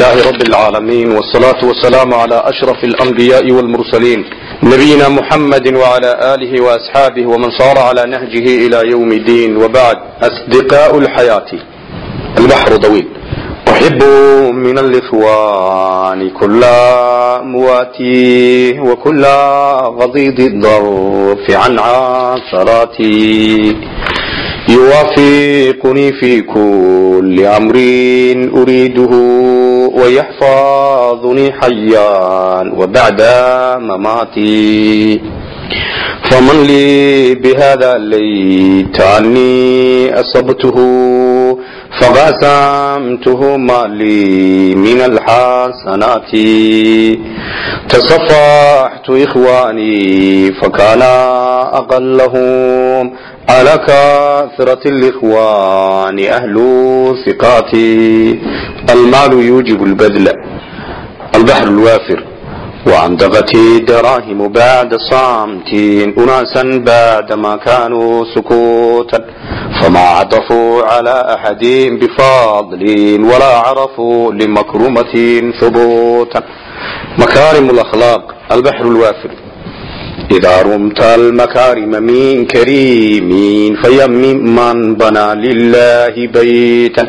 لله رب العالمين والصلاة والسلام على أشرف الأنبياء والمرسلين نبينا محمد وعلى آله وأصحابه ومن صار على نهجه إلى يوم الدين وبعد أصدقاء الحياة البحر طويل أحب من الإخوان كل مواتي وكل غضيض الضرف عن عثراتي يوافقني في كل أمر أريده ويحفظني حيا وبعد مماتي فمن لي بهذا ليت عني أصبته فقاسمته ما لي من الحسنات تصفحت إخواني فكان أقلهم على كثرة الإخوان أهل ثقاتي المال يوجب البذل البحر الوافر وعن دغتي دراهم بعد صامت أناسا بعدما كانوا سكوتا فما عطفوا على أحد بفضل ولا عرفوا لمكرمة ثبوتا مكارم الأخلاق البحر الوافر إذا رمت المكارم من كريم فيم من بنى لله بيتا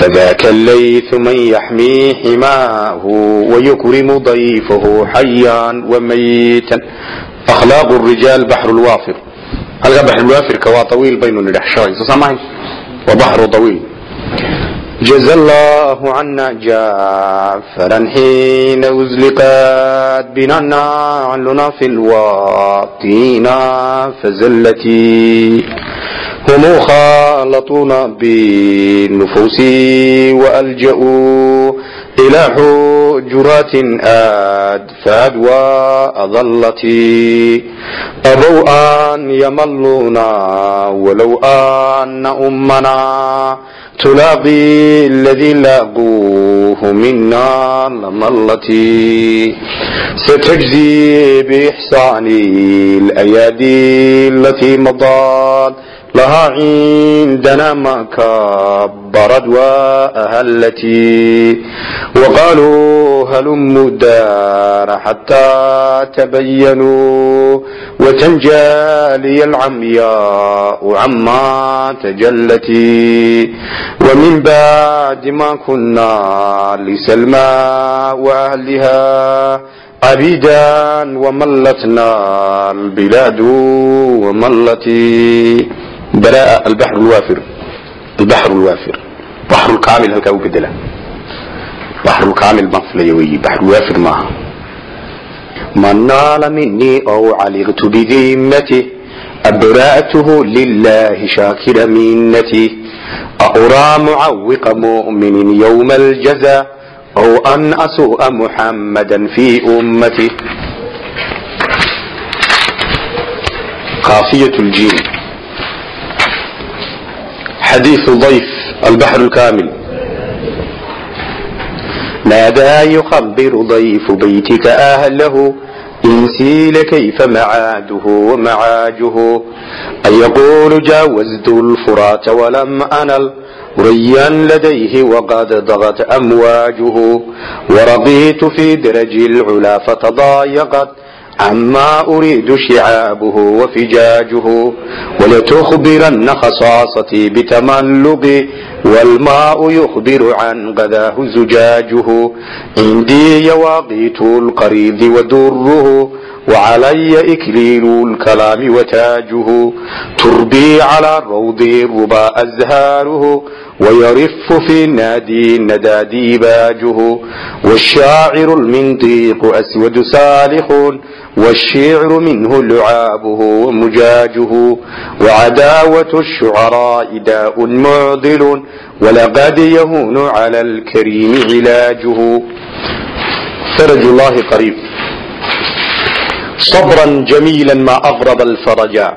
فذاك الليث من يحمي حماه ويكرم ضيفه حيا وميتا أخلاق الرجال بحر الوافر هل بحر الوافر كوا طويل بين الرحشاي وبحر طويل جزى الله عنا جعفرا حين أزلقت بنا نعلنا في الواطين فزلتي هم خالطونا بالنفوس وألجأوا إلى حجرات أدفاد وأظلتي أبوا أن يملونا ولو أن أمنا تلاقي الذي لاقوه منا لملتي ستجزي بإحسان الأيادي التي مضات lahaa cindana makabarad waahalatii waqaaluu halumuu daara xataa tabayanuu watanjaaliya alcamyaau camaa tajallatii wamin bacdi ma kunaa lisalmaa waahliha cabidan wamallatna albilaadu wamalati bara'a albaxru lwaafir albaxru lwaafir baxru lkaamil halkaa u bedela. Baxru lkaamil baan filaya weeye baxru lwaafir maaha man naala minii ow caliqtu bidimmati abra'tuhu lilahi shaakira minati أقرى معوق مؤمن يوم الجزاء أو أن أسوء محمدا في أمتي قافية الجيم حديث ضيف البحر الكامل ماذا يخبر ضيف بيتك أهله إن سيل كيف معاده ومعاجه أن يقول جاوزت الفرات ولم أنل ريا لديه وقد ضغت أمواجه ورضيت في درج العلا فتضايقت عما أريد شعابه وفجاجه ولتخبرن خصاصتي بتملق والماء يخبر عن غذاه زجاجه عندي يواقيت القريض ودره وعلي إكليل الكلام وتاجه تربي على روضي الربا أزهاره ويرف في نادي النداديباجه والشاعر المنطيق أسود سالخ والشعر منه لعابه ومجاجه وعداوة الشعراء داء معضل ولقد يهون على الكريم علاجه فرج الله قريب صبرا جميلا ما أغرب الفرجا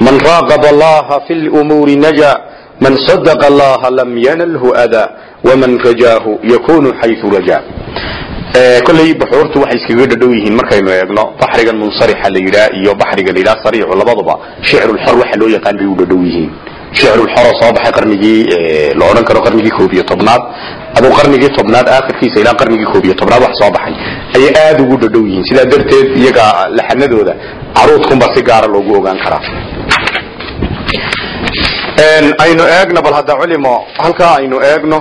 من راغب الله في الأمور نجا من صدق الله لم ينله أذى ومن رجاه يكون حيث رجا kolley baxuurtu waxay iskaga dhadhow yihiin markaynu eegno baxrigan munsarixa la yidhaha iyo baxriga la yidhaha sariicu labaduba. Shicrulxor waxa loo yaqaan bay u dhadhow yihiin. Shicrulxoroo soo baxay qarnigii la odhan karo qarnigii koob iyo tobnaad. Aduu qarnigii tobnaad aakhirkiisa ilaa qarnigii koob iyo tobnaad wax soo baxay. Ayay aada ugu dhadhow yihiin. Sidaa darteed iyaga laxanadooda caruudkunba si gaara loogu ogaan karaa. Aynu eegno bal hadda culimo halkaa aynu eegno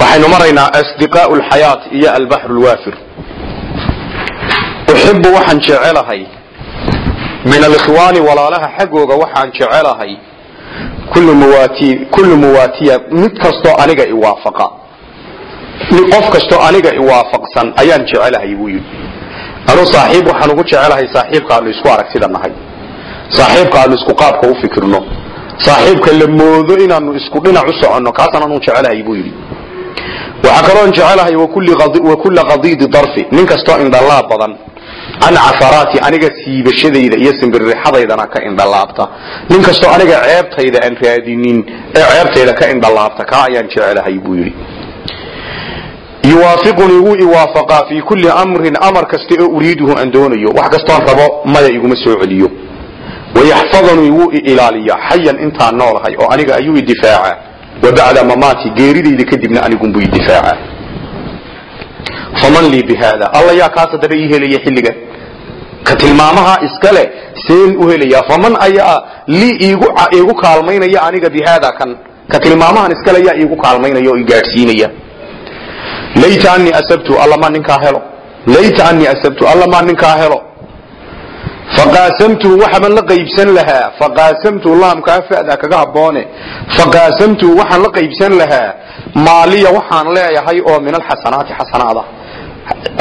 waxaynu maraynaa asdiqaau lxayaat iyo albaxru lwaafir uxibu waxaan jecelahay. Min alikhwaani walaalaha xaggooga waxaan jecelahay. Kullu muwaatiya mid kastoo aniga iwaafaqa qof kastoo aniga iwaafaqsan ayaan jecelahay buu yidhi. Anuu saaxiib waxaan ugu jecelahay saaxiibka aanu isku aragtida nahay. Saaxiibka aanu isku qaabka u fikirno. Saaxiibka la moodo inaanu isku dhinac u soconno kaasaan anuu jecelahay buu yidhi waxaa kaloon jecelahay wakulla qadiidi darfi. Nin kastoo indhalaa badan can cafaraati aniga siibashadayda iyo simbirrixadaydana ka indhalaabta nin kastoo aniga ceebtayda aan raadinin ee ceebtayda ka indhalaabta kaa ayaan jecelahay buu yidhi. Yuwaafiqunii wuu iwaafaqaa fii kulli amrin amar kasta oo uriiduhu aan doonayo wax kastoon rabo maya iguma soo celiyo. Wayaxfadanii wuu i ilaaliyaa xayan intaan noolahay oo aniga ayuu idifaaca wa bacda mamaati geeridayda kadibna anigunbuu idifaaca faman lii bi haada alla yaa kaasa daba ii helaya xilligan ka tilmaamaha iskale seen u helayaa faman ayaa lii iigu kaalmaynaya aniga bi haada kan ka tilmaamahan iskale yaa iigu kaalmaynaya oo i gaadhsiinaya layta anii asabtu alla maa ninkaa helo layta anii asabtu alla maa ninkaa helo faqaasamtu waxaban la qaybsan lahaa. Faqaasamtu laamkaa fada kaga haboone faqaasamtu waxaan la qaybsan lahaa. Maaliya waxaan leeyahay oo min alxasanaati xasanaada.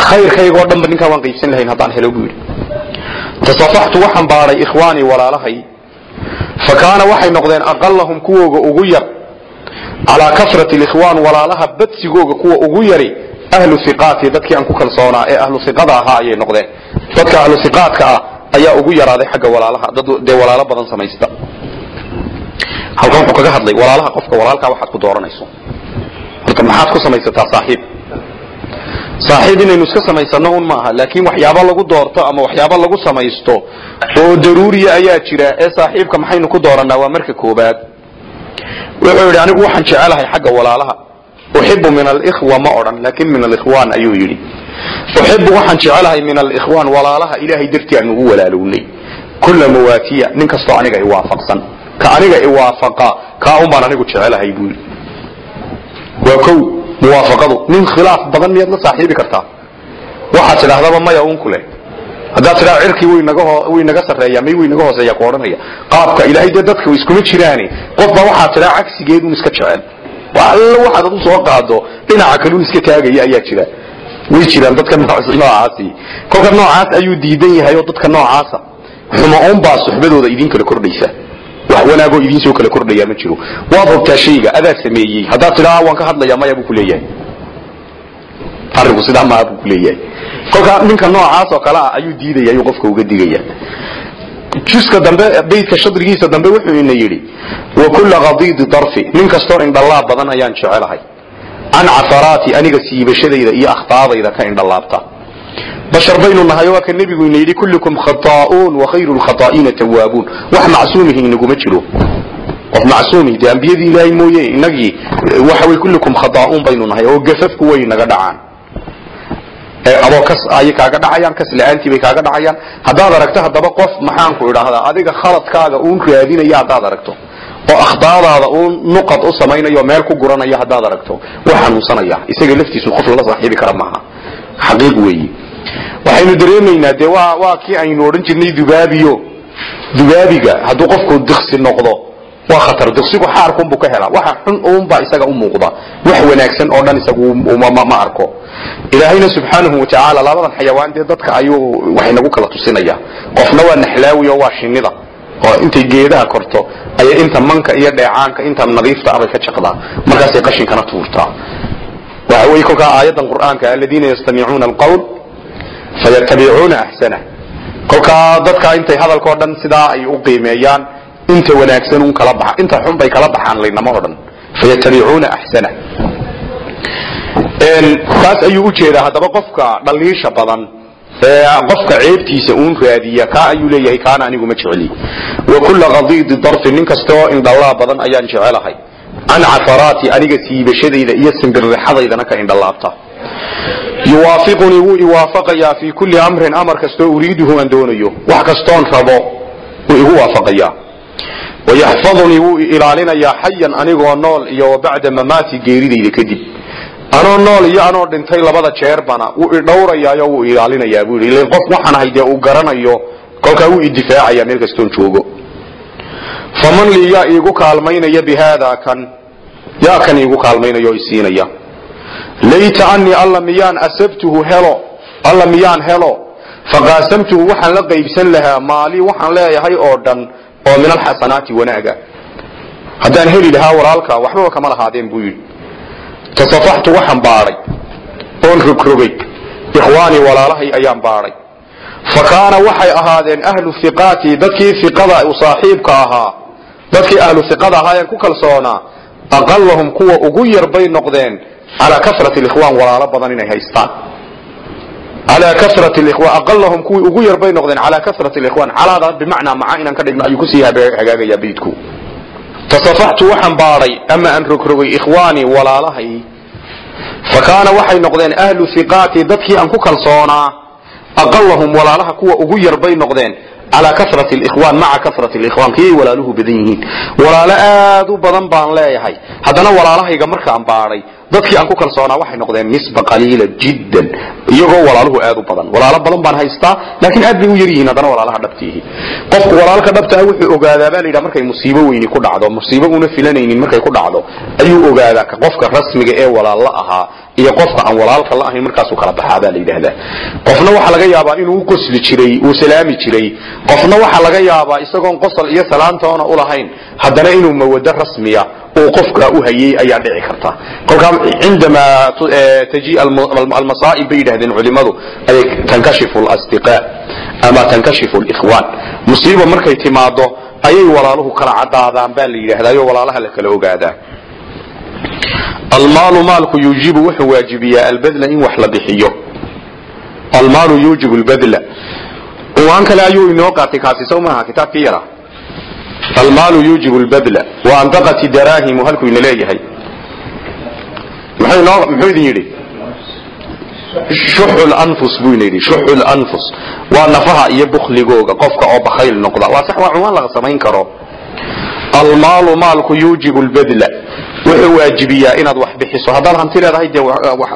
Khayrkaygoo dhanba ninkaa waan qaybsan lahayn haddaan helo buu yidhi. Tasafaxtu waxaan baadhay ikhwaanii walaalahay. Fa kaana waxay noqdeen aqalahum kuwooga ugu yar. Calaa kafrati likhwaan walaalaha badsigooga kuwa ugu yari ahlu iqaati dadkii aan ku kalsoonaa ee ahlu iqada ahaa ayay noqdeen. Dadka ahlu iqaadka ah ayaa ugu yaraaday xagga walaalaha. Dad dee walaalo badan samaysta. Halkan wuxuu kaga hadlay walaalaha qofka walaalkaa waxaad ku dooranayso. Horta maxaad ku samaysataa saaxiib? Saaxiib inaynu iska samaysano un maaha laakiin waxyaabo lagu doorto ama waxyaabo lagu samaysto oo daruuriya ayaa jira ee saaxiibka maxaynu ku dooranaa waa marka koobaad wuxuu yidhi anigu waxaan jecelahay xagga walaalaha. Uxibu min alikhwa ma odhan laakin min alikhwaan ayuu yidhi uxibu waxaan jecelahay min alikhwaan walaalaha ilaahay dartii aan ugu walaalownay kulla mawaatiya nin kastoo aniga iwaafaqsan ka aniga iwaafaqa kaa un anigu jecelahay buu yidhi waa kow muwaafaqadu nin khilaaf badan miyaad la saaxiibi kartaa waxaad tidhaahdaba maya un kule haddaad tidhaa cirkii way naga sarreeya may way naga hooseeya ku odhanaya qaabka ilaahay dee dadka iskuma jiraane qofba waxaad tidhaa cagsigeedun iska jecel alla waxaad adu qaado dhinaca kalun iska taagaya ayaa jira way jiraan dadka noocaasi. Kolka noocaas ayuu diidan yahay oo dadka noocaasa. Xuma unbaa suxbadooda idin kala kordhaysa wax wanaagoo idiin soo kala kordhaya ma jiro. Waad hogtaa shayga adaa sameeyey. Haddaad tidhaa waan ka hadlaya maya buu kuleeyahay arrinku sidaa maa buu kuleeyahay kolka ninka noocaas oo kale ah ayuu diidaya ayuu qofka uga digaya juska dambe baydka shadrigiisa dambe wuxuu ina yidhi wa kulla qadiidi darfi. Nin kastoo indhalaa badan ayaan jecelahay can cafaraati aniga siibashadayda iyo akhtaadayda ka indhalaabta bashar baynu nahay waa ka nebigu ina yidhi kullukum khata'uun wa khayru lkhataa'iina tawaabuun wax macsuumihi inaguma jiro qof macsuumi dee ambiyadii ilaahay mooye inagii waxa way kullukum khata'uun baynu nahay oo gafafku way naga dhacaan adoo kas ayay kaaga dhacayaan kas la'aantii bay kaaga dhacayaan haddaad aragto haddaba qof maxaanku idhaahdaa adiga khaladkaaga uun raadinaya haddaad aragto oo akhtaadaada uun nuqad u samaynayo meel ku guranaya haddaad aragto waa xanuunsanaya. Isaga laftiisu qof lala saaxiibi kara maaha. Xaqiiq weeyi. Waxaynu dareemaynaa dee waa kii aynu odhan jirnay dubaabiyo. Dubaabiga hadduu qofku diksi noqdo waa khatar. Diksigu xaarkunbuu ka helaa. Waxa xun uunbaa isaga u muuqda. Wax wanaagsan oo dhan isagu ma arko. Ilaahayna subxaanahu watacaala labadan xayawaan dee dadka ayuu waxay nagu kala tusinaya. Qofna waa naxlaawi oo waa shinida oo intay geedaha korto ayay inta manka iyo dheecaanka inta nadiifta abay ka jaqdaa. Markaasay qashinkana tuurtaa. Waxa weye kolkaa aayadan qur'aanka aladiina yastamicuuna alqawl fayatabicuuna axsana kolkaa dadka intay hadalkao dhan sidaa ay u qiimeeyaan inta wanaagsan un kala baxa inta xun bay kala baxaan laynama odhan fayatabicuuna axsana taas ayuu u jeedaa haddaba qofka dhaliisha badan qofka ceebtiisa uun raadiya kaa ayuu leeyahay kaana anigu ma jecli. Wa kulla qadiidi darfi nin kastoo indhalaa badan ayaan jecelahay. Can cafaraati aniga siibashadayda iyo simbirrixadaydana ka indhalaabta yuwaafiqunii wuu iwaafaqayaa fii kulli amrin amar kastoo uriiduhu aan doonayo. Wax kastoon rabo wuu igu waafaqayaa. Wayaxfadunii wuu ilaalinayaa xayan anigoo nool iyo wa bacda mamaati geeridayda kadib anoo nool iyo anoo dhintay labada jeerbana wuu idhowrayaayo wuu ilaalinayaa buu yidhi ilan qof waxaan ahay dee uu garanayo. Kolkaa wuu idifaacaya meel kastoon joogo. Faman lii yaa iigu kaalmaynaya bihaada kan yaa kan iigu kaalmaynaya oo isiinaya layta anii alla miyaan asabtuhu helo alla miyaan helo faqaasamtuhu waxaan la qaybsan lahaa maali waxaan leeyahay oo dhan oo min alxasanaati wanaaga. Haddaan heli lahaa walaalka waxbaba kama lahaadeen buu yidhi tasafaxtu waxaan baadhay oon rogrogay ikhwaanii walaalahay ayaan baadhay fa kaana waxay ahaadeen ahlu hiqaati dadkii iqada u saaxiibka ahaa. Dadkii ahlu iqada ahaayeen ku kalsoonaa. Aqalahum kuwa ugu yar bay noqdeen. Calaa kasrati ikhwaan walaalo badan inay haystaan. Calaa kasrati ikhwaan aqalahum kuwii ugu yar bay noqdeen. Calaa kasrati ikhwaan calaada bimacnaa maca inaan ka dhigno ayuu ku sii hagaagayaa beydku tasafaxtu waxaan baadhay ama aan rogrogay ikhwaanii walaalahay fa kaana waxay noqdeen ahlu hiqaati dadkii aan ku kalsoonaa aqalahum walaalaha kuwa ugu yar bay noqdeen calaa kasrati likhwaan maca kasrati likhwaan kiyay walaaluhu badan yihiin walaalo aad u badan baan leeyahay haddana walaalahayga markaan baadhay dadkii aan ku kalsoonaa waxay noqdeen nisba qaliila jiddan iyagoo walaaluhu aad u badan. Walaalo badan baan haystaa laakiin aad bay u yar yihiin haddana walaalaha dhabtiihi. Qofku walaalka dhabtaa wuxuu ogaadaa baa layidhaha markay musiibo weyni ku dhacdo musiibo una filanaynin markay ku dhacdo. Ayuu ogaadaa ka qofka rasmiga ee walaalla ahaa iyo qofka aan walaalka la ahayn markaasuu kala baxaa baa la yidhaahdaa. Qofna waxaa laga yaabaa inuu u qosli jiray uu salaami jiray. Qofna waxaa laga yaabaa isagoon qosol iyo salaantoona ulahayn haddana inuu mawado rasmiya uu qofka u hayey ayaa dhici karta. Kolkaa cindamaa taji almasaa'ib bay yidhahdeen culimadu. Ayay tankashifu lasdiqaa ama tankashifu likhwaan musiiba markay timaado ayay walaaluhu kala cadaadaan baa la yidhahdaayo walaalaha la kala ogaadaa. Almaalu maalku yuujibu wuxuu waajibiyaa albadla in wax la bixiyo. Almaalu yuujibu lbadla uwaan kale ayuu inoo qaatay kaasi sow maaha kitaabkii yara almaalu yuujibu lbadla wa andaqati daraahimu halkuu ina leeyahay. Muxuu idin yidhi? Shuxu lanfus buu ina yidhi shuxu lanfus waa nafaha iyo bukligooga qofka oo bakhayl noqda. Waa sax waa cunwaan laga samayn karo. Almaalu maalku yuujibu lbadla wuxuu waajibiyaa inaad wax bixiso. Haddaad hanti leedahay dee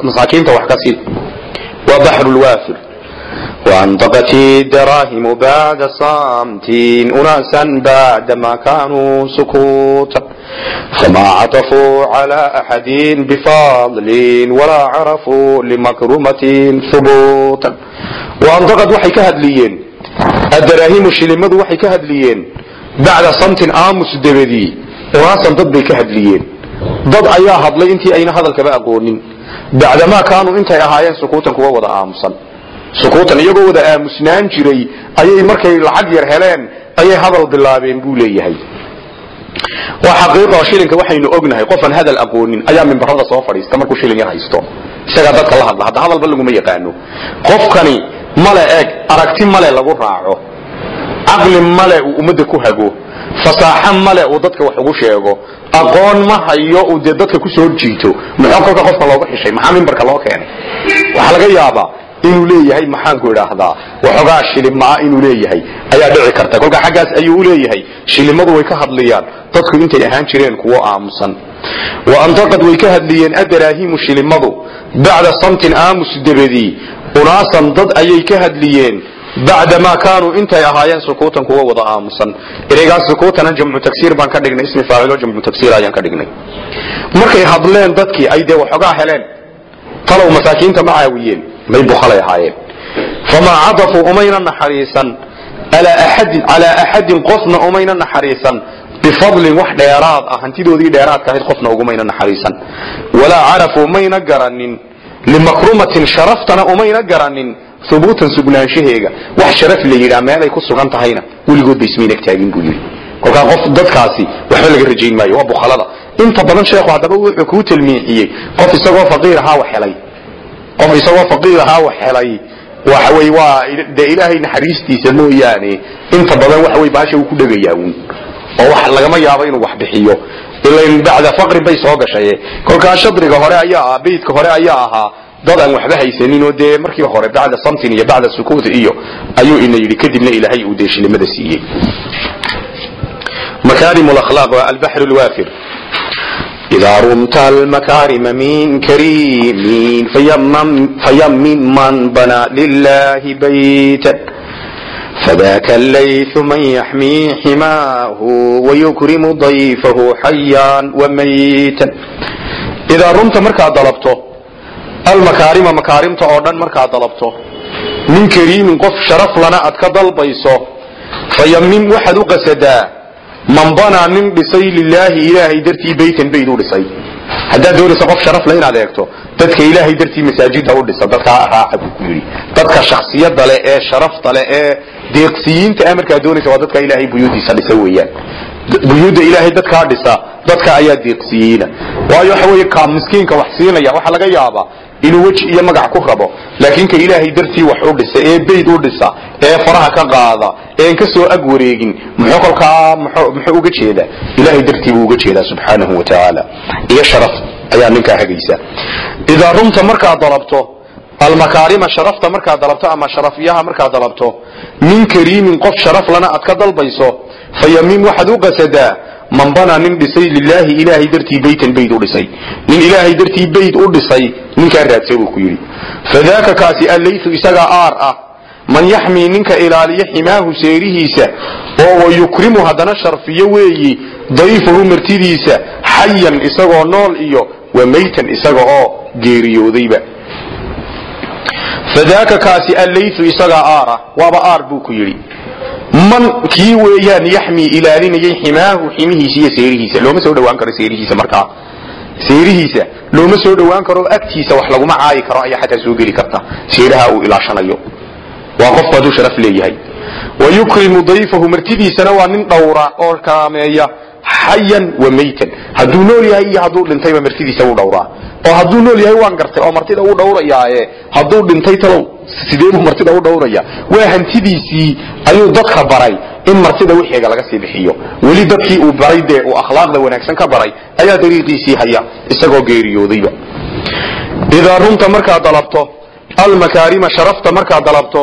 masaakiinta wax ka sii waa baxru lwaafir وانطقت الدراهم بعد صامت أناسا بعدما كانوا سكوتا فما عطفوا على أحد بفضل ولا عرفوا لمكرمة ثبوتا وانطقت وحي كهدليين الدراهم شلمد وحي كهدليين بعد صمت آمس دبدي أناسا ضد بي كهدليين ضد أيها هضلي انتي أين هذا الكباء قولين بعدما كانوا انتي أهايان سكوتا كوا وضع آمسا sukuutan iyagoo wada aamusnaan jiray ayay markay lacag yar heleen ayay hadal bilaabeen buu leeyahay. Waa xaqiiqo shilinka waxaynu ognahay qofan hadal aqoonin ayaa mimbarada soo fadhiista markuu shilin yar haysto. Isagaa dadka la hadla hadda hadalba laguma yaqaano. Qofkani male eeg aragti male lagu raaco. Caqli male uu ummadda ku hago. Fasaaxo male uu dadka wax ugu sheego. Aqoon ma hayo uu dee dadka ku jiito. Muxuu kolka qofka loogu xishay? Maxaa mimbarka loo keenay? Waxaa laga yaabaa inuu leeyahay maxaanku idhaahdaa? Waxoogaa shilimaa inuu leeyahay. Ayaa dhici karta. Kolka xaggaas ayuu u leeyahay. Shilimadu way ka hadlayaan dadku intay ahaan jireen kuwo aamusan. Wa antaqad way ka hadliyeen adaraahimu shilimadu. Bacda samtin aamus dabadii unaasan dad ayay ka hadliyeen. Bacdamaa kaanuu intay ahaayeen sukuutan kuwa wada aamusan. Ereygaas sukuutana jamcu tagsiir baan ka dhignay. Ismi faacilo jamcu tagsiir ayaan ka dhignay. Markay hadleen dadkii ay dee waxoogaa heleen talow masaakiinta ma caawiyeen may bukhalay ahaayeen. Famaa cadafuu umayna naxariisan calaa axadin qofna umayna naxariisan bifadlin wax dheeraad ah hantidoodii dheeraadka ahayd qofna ugumayna naxariisan. Walaa carafuu mayna garanin limakrumatin sharaftana umayna garanin hubuutan sugnaanshaheega. Wax sharaf la yidhaa meelay ku sugan tahayna weligood bay ismayna taagin buu yidhi. Kolkaa qof dadkaasi waxba laga rajayn maayo waa bukhalada inta badan sheekhu haddaba wuxuu kuu talmiixiyey qof isagoo faqiir ahaa wax helay. Qof isagoo faqiir ahaa wax helay. Waxa waa dee ilaahay naxariistiisa mooyaane. Inta badan waxa baasha uu ku dhegayaa uun oo wax lagama yaabo inuu wax bixiyo. Ilain bacda faqrin bay soo gashay. Kolkaa shadriga hore ayaa ah beydka hore ayaa ahaa. Dad aan waxba haysanin oo dee markii hore bacda samtin iyo bacda sukuut iyo ayuu ina yidhi kadibna ilaahay uu deeshinimada siiyey makaarim lakhlaaq waa albaxr lwaafir إذا رمت المكارم من كريم فيمم, فيمم من بنى لله بيتا فذاك الليث من يحمي حماه ويكرم ضيفه حيا وميتا إذا رمت مركا ضلبته المكارم مكارمته أوردن مركا ضلبته من كريم قف شرف لنا أتك ضلبيسو فيمم وحد قسدا man banaa nin dhisay lilaahi ilaahay dartii baytan bayd u dhisay. Haddaad doonaysa qof sharaf le inaad eegto dadka ilaahay dartii masaajida u dhisa dadkaa raaca buu ku yidhi dadka shaksiyada leh ee sharafta leh ee deeqsiyiinta ah markaad doonaysa waa dadka ilaahay buyuudiisa dhisa weeyaan. Buyuudda ilaahay dadkaa dhisa dadka ayaa deeqsiyiina. Waayo waxa weeye kaa miskiinka wax siinaya waxaa laga yaabaa inuu weji iyo magac ku rabo. Laakiin ka ilaahay dartii wax u dhisa ee bayd u dhisa ee faraha ka qaada een ka soo ag wareegin muxuu kolkaa muxuu uga jeedaa ilaahay dartii buu uga jeedaa subxaanahu wa tacaala iyo sharaf ayaa ninkaa hagaysa. Idaa runta markaad dalabto almakaarima sharafta markaad dalabto ama sharafyaha markaad dalabto min kariimin qof sharaf lana aad ka dalbayso fayamim waxaad u qasadaa man banaa nin dhisay lilaahi ilaahay dartii baytan bayd u dhisay. Nin ilaahay dartii bayd u dhisay ninkaa raadsa buu ku yidhi. Fadaaka kaasi allaytu isagaa aar ah. Man yaxmii ninka ilaaliya ximaahu seerihiisa oo wayukrimu haddana sharfiyo weeyi dayfahu martidiisa xayan isagoo nool iyo wa maytan isaga oo geeriyoodayba fadaaka kaasi allaytu isagaa aara waaba aar buu ku yidhi man kii weeyaan yaxmii ilaalinayay ximaahu ximihiisa iyo seerihiisa. Looma soo dhawaan karo seerihiisa markaa. Seerihiisa looma soo dhawaan karo agtiisa wax laguma caayi karo ayaa xataa soo geli karta. Seeraha uu ilaashanayo. Waa qofku hadduu sharaf leeyahay. Wayukrimu dayfahu martidiisana waa nin dhowra oo kaameeya xayan wa maytan. Hadduu nool yahay iyo hadduu dhintayba martidiisa wuu dhowraa. Oo hadduu nool yahay waan gartay oo martida uu dhowrayaaye. Hadduu dhintay talow sidee martida u dhowraya waa hantidiisii ayuu dadka baray in martida wixiga laga sii bixiyo. Weli dadkii uu baray dee uu akhlaaqda wanaagsan ka baray ayaa dariiqiisii haya isagoo geeriyoodayba idaa runta markaad dalabto almakaarima sharafta markaad dalabto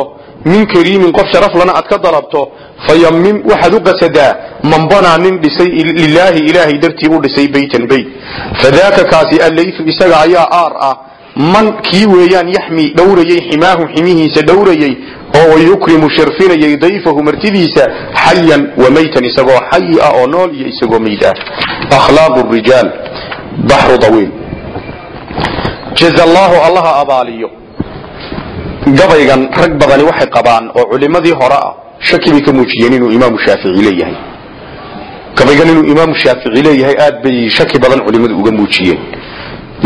min kariimin qof sharaf lana aad ka dalabto fayamim waxaad u qasadaa man banaa nin dhisay lilaahi ilaahay dartii u dhisay baytan bayt fadaaka kaasi allaytu isaga ayaa aar ah man kii weeyaan yaxmi dhowrayay ximaahu ximihiisa dhowrayay oo wayukrimu sharfinayay dayfahu martidiisa xayan wa maytan isagoo xayi ah oo nool iyo isagoo mayd ah. Akhlaaqu rijaal baxru dawiil. Jaza allahu allaha abaaliyo. Gabaygan rag badani waxay qabaan oo culimadii hore ah shaki ka muujiyeen inuu imaamu shaafici leeyahay. Gabaygan inuu imaamu shaafici leeyahay aad bay shaki badan culimadu uga muujiyeen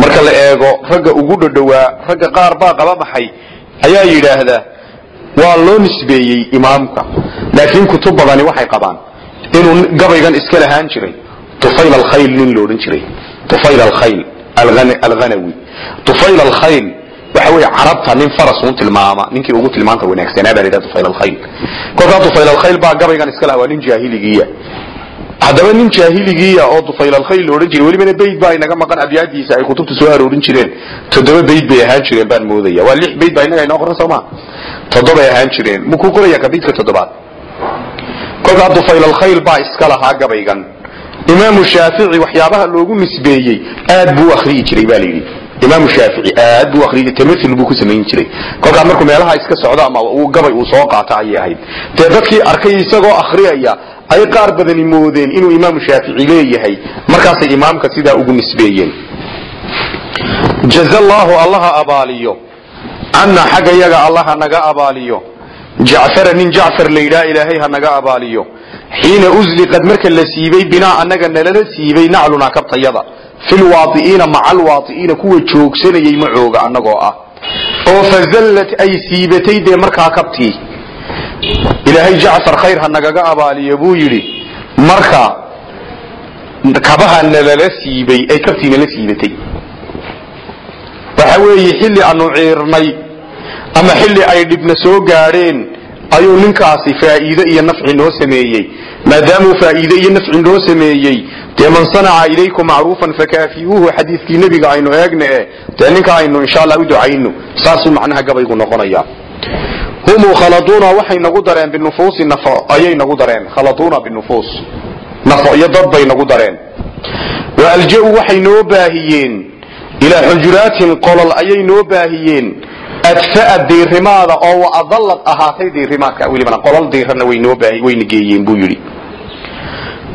marka la eego ragga ugu dhodhowaa ragga qaar baa qaba maxay ayaa yidhaahdaa waa loo nisbeeyey imaamka. Laakiin kutub badani waxay qabaan inuu gabaygan iska lahaan jiray. Tufayl alkhayl nin loodhan jiray. Tufayl alkhayl alghanawi. Tufayl alkhayl waxa weeye carabta nin faras un tilmaama ninkii ugu tilmaanta wanaagsanaa baa la yidhaha tufayl alkhayl. Kolkaa tufayl alkhayl baa gabaygan iska lahaa waa nin jaahiligiya haddaba nin jaahiligiya oo la odhan jiray. Welibana bayd baa inaga maqan abyaadiisa ay kutubta soo aroorin jireen. Toddoba bayd bay ahaan jireen baan moodaya. Waa lix bayd baa inaga inoo qoran sooma toddobay ahaan jireen. Mukuu qoraya ka toddobaad? Kolkaa alkhayl baa iska lahaa gabaygan. Imaamu shaafici waxyaabaha loogu nisbeeyey aad buu akhriyi jiray baa la yidhi. Imaamu shaafici aad buu akriyay tamathul buu ku samayn jiray. Kolkaa markuu meelaha iska socdo ama uu gabay uu soo qaato ayay ahayd. Dee dadkii arkay isagoo akhriyaya ay qaar badani moodeen inuu imaamu shaafici leeyahay. Markaasay imaamka sidaa ugu nisbeeyeen. Jaza allaahu allaha abaaliyo. Canna xagga yaga allaha naga abaaliyo. Jacfara nin jacfar laydhaa ilaahay ha naga abaaliyo. Xiina usliqad marka la siibay binaa annaga nalala siibay naclunaa kabtayada filwaai'iina maca alwaai'iina kuwa joogsanayay macooga annagoo ah. Oo fazallat ay siibatay dee markaa kabtii ilaahay jacfar khayr ha nagaga abaaliyo buu yidhi marka kabaha nalala siibay ay kabtii nala siibatay waxa weeye xilli aanu ciirnay ama xilli ay dhibna soo gaadheen ayuu ninkaasi faa'iide iyo nafci noo sameeyey. Maadaamuu faa'iide iyo nafci noo sameeyey dee man sanaca ilaykum macruufan fakaafi'uuhu xadiidkii nebiga aynu eegna e dee ninka aynu insha allah u ducayno saasuu macnaha gabaygu noqonaya humuu khaladuuna waxay nagu dareen binufuusi nafo ayay nagu dareen. Khaladuuna binufuus. Nafo iyo dad bay nagu dareen. Wa alja'u waxay noo baahiyeen. Ilaa xujuraatin qolol ayay noo baahiyeen. Adfa'a diirimaada oo wa adallad ahaatay diirimaadka welibana qolol diirana wayna geeyeen buu yidhi.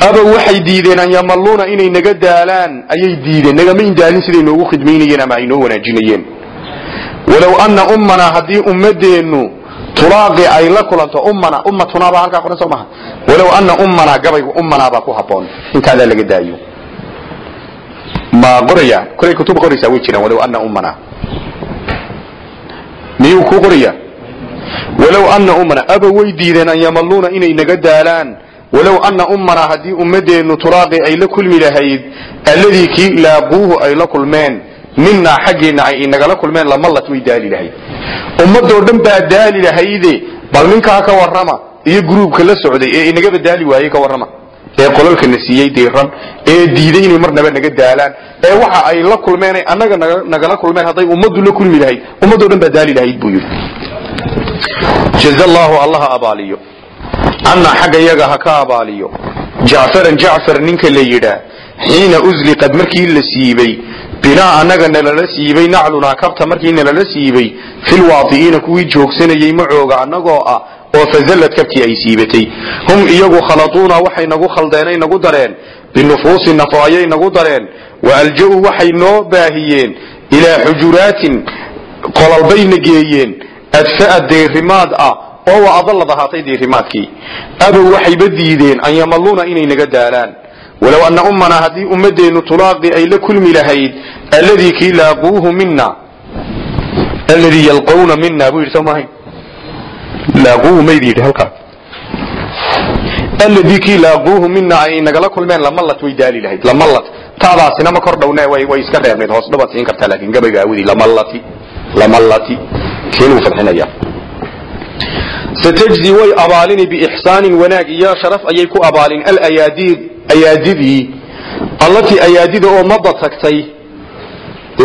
Abow waxay diideen an yamalluuna inay naga daalaan. Ayay diideen nagamayn daalin siday noogu khidmaynayeen ama ay noo wanaajinayeen. Walow anna ummanaa haddii ummadeennu tulaaqi ay la kulanto ummana ummatunaa baa halkaa qoran soo maha. Walow anna ummanaa gabaygu ummanaa baa ku habboon intaadaa laga daayo. Ma qoraya? Kolay kutub qoraysaa way jiraan walow anna ummanaa miyuu kuu qoraya walow anna ummana aba way diideen an yamalluuna inay naga daalaan. Walow anna ummanaa haddii ummadeennu tulaaqi ay la kulmi lahayd alladii kii laaquuhu ay la kulmeen minaa xaggeenna ay inagala kulmeen lamallat way daali lahayd. Ummadoo dhan baa daali lahayde bal ninkaa ka warrama iyo gruubka la socday ee inagaba daali waayey ka warrama. Ee qolalkana siiyey diiran ee diiday inay marnaba naga daalaan ee waxa ay la kulmeen annaga nagala kulmeen hadday ummaddu la kulmi lahayd ummadoo dhan baa daali lahayd buu yidhi. Jaza allaahu allaha abaaliyo. Cannaa xagga yaga ha ka abaaliyo. Jacfaran jacfar ninka la yidhaa xiina usliqad markii la siibay binaa annaga nalala siibay naclunaa kabta markii nalala siibay filwaadi'iina kuwii joogsanayey macooga annagoo ah oo fazallad kabtii ay siibatay. Hum iyagu khaladuuna waxay nagu khaldeenay nagu dareen. Binufuusi nafo ayay nagu dareen. Wa alja'u waxay noo baahiyeen ilaa xujuraatin qolalbayna geeyeen. Adfa'a diirimaad ah oo wa adallad ahaatay diirimaadkii abow waxayba diideen an yamalluuna inay naga daalaan walow anna ummanaa haddii ummadeennu tulaaqi ay la kulmi lahayd alladii kii laaquuhu mina alladii yalqawna mina buu yidhi soo maahay laaquuhu maydi yidhi halkaa. Alladii kii laaquuhu mina ay nagala kulmeen lamallat way daali lahayd lamallat taadaasina ma kor dhowne way way iska reebnayd hoos dhabaad siin kartaa laakiin gabayga aawadi lamallati lamallati keenuu fadxinaya satajzi way abaalini biixsaanin wanaag iyo sharaf ayay ku abaalin alayaadiid ayaadidii allatii ayaadida oo mada tagtay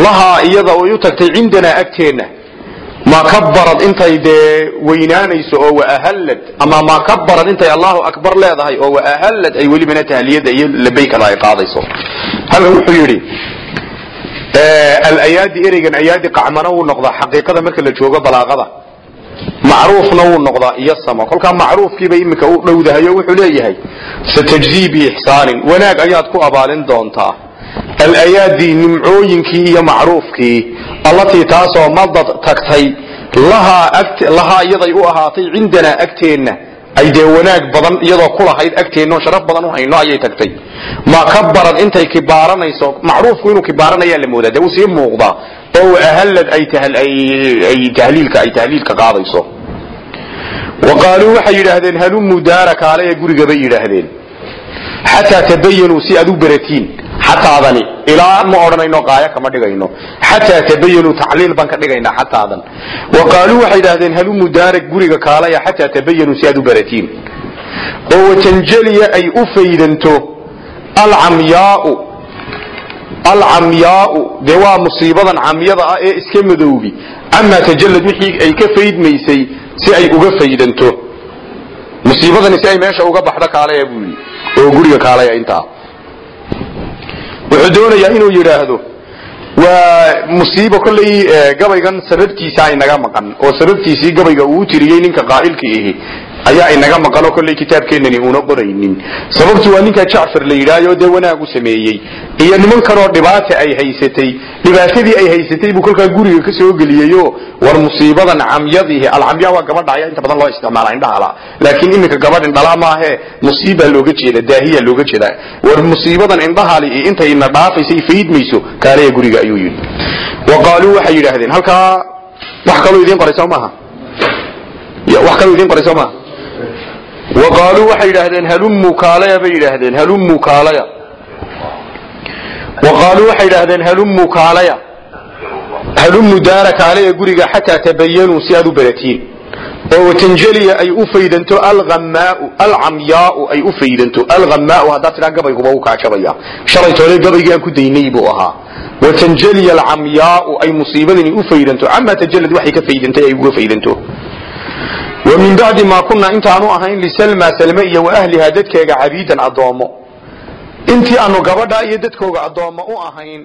lahaa iyada way u tagtay cindanaa agteenna ma kabarad intay dee weynaanayso oo waahallad ama ma kabarad intay allahu akbar leedahay oo waahallad ay welibana tahliyada iyo labaykada ay qaadayso. Halkan wuxuu yidhi alayaadi ereygan ayaadi qacmana wuu noqdaa xaqiiqada marka la joogo balaaqada macruufna wuu noqdaa iyo samo kolkaa macruufkiiba iminka u dhowdahayo wuxuu leeyahay satajzii biixsaanin wanaag ayaad ku abaalin doontaa. Alayaadi nimcooyinkii iyo macruufkii allatii taasoo madad tagtay lahaa iyaday u ahaatay cindanaa agteenna ay dee wanaag badan iyadoo kulahayd agteennaoo sharaf badan u hayno ayay tagtay. Ma ka barad intay kibaaranayso macruufku inuu kibaaranayaa la moodaa dee uu sii muuqdaa oo ahallad ay tahliilka ay tahliilka qaadayso wa qaaluu waxay yidhaahdeen halumuu daara kaale ee gurigabay yidhaahdeen xataa tabayanuu si aad u beratiin xataadani ilaa ma odhanayno qaayo kama dhigayno xataa tabayanuu tacliil baan ka dhigaynaa xataadan wa qaaluu waxay yidhahdeen halumu daara guriga kaalaya xataa tabayanuu si aad u beratiin oo watanjaliya ay u faydanto alcamyaau alcamyaau dee waa musiibadan camyada ah ee iska madowbi amaa tajallad wixii ay ka faydmaysay si ay uga faydanto. Musiibadani si ay meesha uga baxdo kaalaya buu yidhi. Oo guriga kaalaya intaa. Wuxuu doonayaa inuu yidhaahdo waa musiibo kollay gabaygan sababtiisa inaga maqan oo sababtiisii gabayga uu tiriyey ninka qaa'ilka ihi ayaa inaga maqanoo kollay kitaabkeenani uuna qoraynin. Sababtu waa ninka jacfar la yidhaayo dee wanaag u sameeyey. Iyo niman kanoo dhibaata ay haysatay. Dhibaatadii ay haysatay buu kolkaa guriga ka soo geliyeyo war musiibadan camyadiihi alcamya waa gabadha ayaa inta badan loo isticmaala indhahala laakiin iminka gabadh indhala maahe musiibaa looga jeeda daahiya looga jeeda war musiibadan indhahali iyo intay ina dhaafaysa i faydmayso kaaleya guriga ayuu yidhi. Wa qaaluu waxay yidhaahdeen halkaa wax kaloo idiin qoray soo maaha? Wax kaloo idiin qoray soo maaha wa qaaluu waxay yidhaahdeen halumuu kaalaya bay yidhaahdeen halumuu kaalaya wa qaaluu waxay yidhaahdeen halumuu kaalaya halumu daara kaalaya guriga xataa tabayanuu si aad u beratiin oo watanjaliya ay u faydanto alamaau alcamyaau ay u faydanto alamaau haddaad tidhaa gabayguba u kaajabaya shalay toole gabaygii aan ku daynay buu ahaa watanjaliya alcamyaau ay musiibadani u faydanto camaa tajalad waxay ka faydantay ay uga faydanto min bacdi maa kunaa intaanu ahayn lisalma salme iyo wa ahlihaa dadkeega cabiidan addoommo. Intii aanu gabadha iyo dadkooga addoommo u ahayn